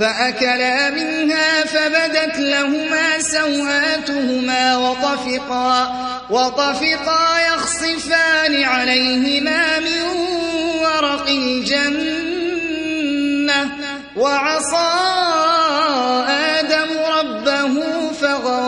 فأكلا منها فبدت لهما سوآتهما وطفقا, وطفقا يخصفان عليهما من ورق الجنة وعصى آدم ربه فغوى